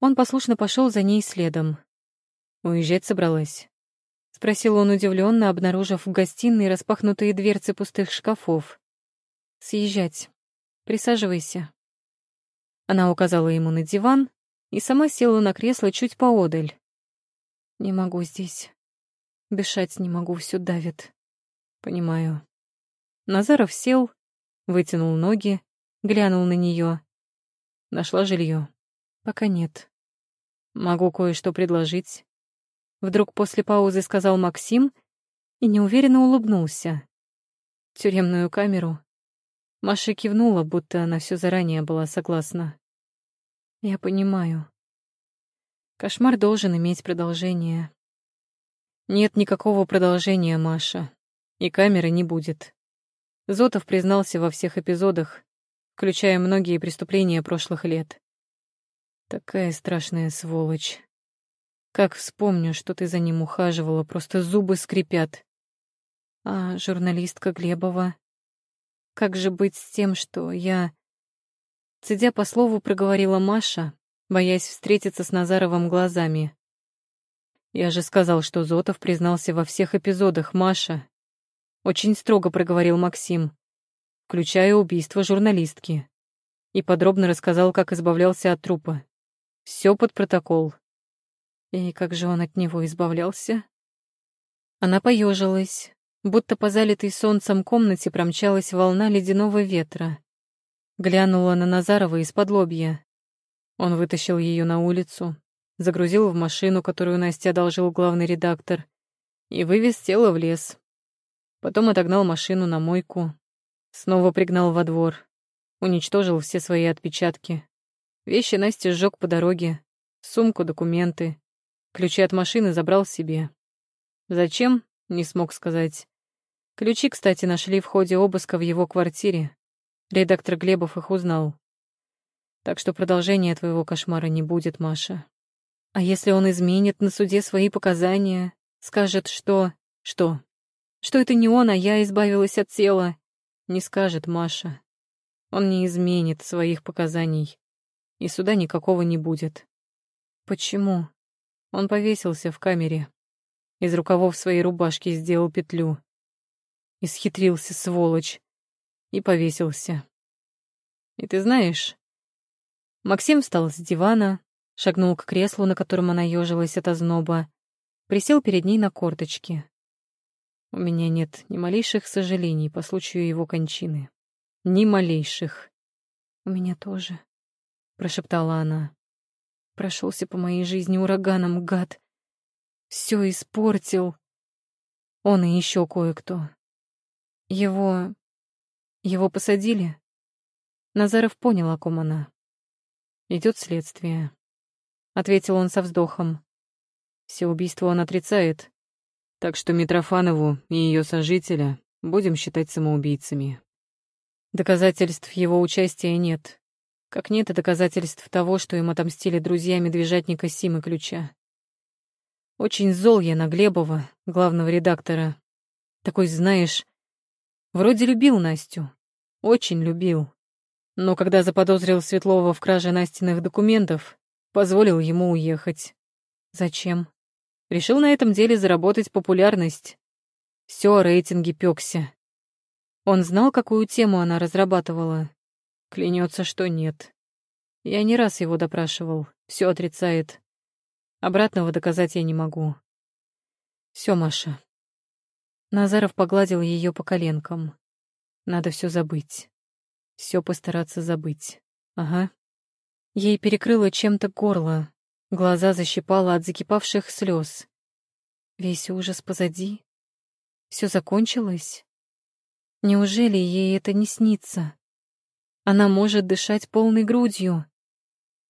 Он послушно пошел за ней следом. Уезжать собралась. Спросил он удивленно, обнаружив в гостиной распахнутые дверцы пустых шкафов. «Съезжать. Присаживайся». Она указала ему на диван и сама села на кресло чуть поодаль. «Не могу здесь. Дышать не могу, все давит. Понимаю. Назаров сел, вытянул ноги, глянул на нее. Нашла жилье. Пока нет. Могу кое-что предложить. Вдруг после паузы сказал Максим и неуверенно улыбнулся. Тюремную камеру. Маша кивнула, будто она все заранее была согласна. Я понимаю. Кошмар должен иметь продолжение. Нет никакого продолжения, Маша. И камеры не будет. Зотов признался во всех эпизодах, включая многие преступления прошлых лет. Такая страшная сволочь. Как вспомню, что ты за ним ухаживала, просто зубы скрипят. А журналистка Глебова? Как же быть с тем, что я... Цедя по слову, проговорила Маша, боясь встретиться с Назаровым глазами. Я же сказал, что Зотов признался во всех эпизодах, Маша. Очень строго проговорил Максим, включая убийство журналистки. И подробно рассказал, как избавлялся от трупа. Все под протокол. И как же он от него избавлялся? Она поежилась, будто по залитой солнцем комнате промчалась волна ледяного ветра. Глянула на Назарова из-под лобья. Он вытащил ее на улицу, загрузил в машину, которую Настя одолжил главный редактор, и вывез тело в лес, Потом отогнал машину на мойку, снова пригнал во двор. Уничтожил все свои отпечатки. Вещи Настя сжег по дороге. Сумку, документы. Ключи от машины забрал себе. Зачем? Не смог сказать. Ключи, кстати, нашли в ходе обыска в его квартире. Редактор Глебов их узнал. Так что продолжения твоего кошмара не будет, Маша. А если он изменит на суде свои показания, скажет, что... Что? Что это не он, а я избавилась от тела? Не скажет Маша. Он не изменит своих показаний. И суда никакого не будет. Почему? Он повесился в камере. Из рукавов своей рубашки сделал петлю. Исхитрился, сволочь. И повесился. И ты знаешь, Максим встал с дивана, шагнул к креслу, на котором она ёжилась от озноба, присел перед ней на корточки. У меня нет ни малейших сожалений по случаю его кончины. Ни малейших. У меня тоже, прошептала она. Прошелся по моей жизни ураганом, гад. Все испортил. Он и еще кое-кто. Его... Его посадили? Назаров понял, о ком она. Идет следствие. Ответил он со вздохом. Все убийства он отрицает, так что Митрофанову и ее сожителя будем считать самоубийцами. Доказательств его участия нет. Как нет и доказательств того, что им отомстили друзья медвежатника Симы Ключа. Очень зол я на Глебова, главного редактора. Такой, знаешь, вроде любил Настю. Очень любил но когда заподозрил Светлова в краже Настиных документов, позволил ему уехать. Зачем? Решил на этом деле заработать популярность. Все о рейтинге пёкся. Он знал, какую тему она разрабатывала. Клянется, что нет. Я не раз его допрашивал, все отрицает. Обратного доказать я не могу. Все, Маша. Назаров погладил ее по коленкам. Надо все забыть. Все постараться забыть. Ага. Ей перекрыло чем-то горло, глаза защипало от закипавших слез. Весь ужас позади. Все закончилось. Неужели ей это не снится? Она может дышать полной грудью.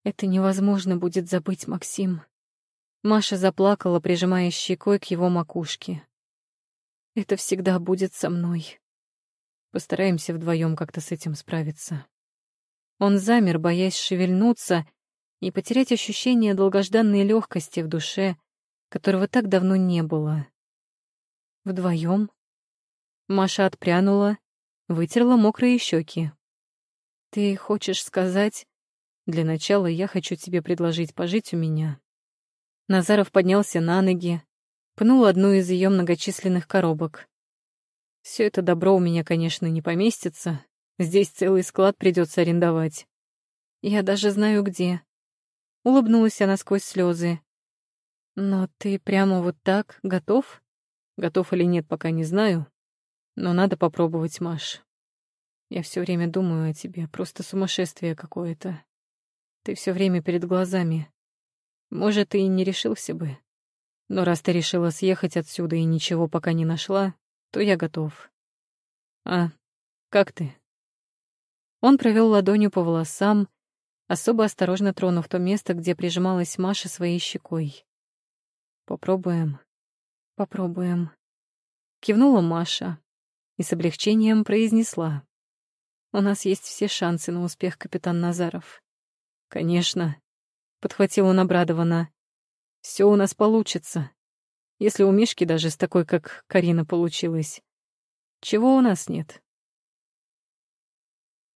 Это невозможно будет забыть, Максим. Маша заплакала, прижимая щекой к его макушке. Это всегда будет со мной. Постараемся вдвоем как-то с этим справиться. Он замер, боясь шевельнуться и потерять ощущение долгожданной легкости в душе, которого так давно не было. Вдвоем? Маша отпрянула, вытерла мокрые щеки. Ты хочешь сказать... Для начала я хочу тебе предложить пожить у меня. Назаров поднялся на ноги, пнул одну из ее многочисленных коробок. Все это добро у меня, конечно, не поместится. Здесь целый склад придется арендовать. Я даже знаю где. Улыбнулась она сквозь слезы. Но ты прямо вот так готов? Готов или нет, пока не знаю. Но надо попробовать, Маш. Я все время думаю о тебе, просто сумасшествие какое-то. Ты все время перед глазами. Может, ты и не решился бы. Но раз ты решила съехать отсюда и ничего пока не нашла, то я готов. А как ты? Он провел ладонью по волосам, особо осторожно тронув то место, где прижималась Маша своей щекой. Попробуем. Попробуем. Кивнула Маша и с облегчением произнесла. У нас есть все шансы на успех, капитан Назаров. Конечно, подхватил он обрадованно. Все у нас получится если у Мишки даже с такой, как Карина, получилось. Чего у нас нет?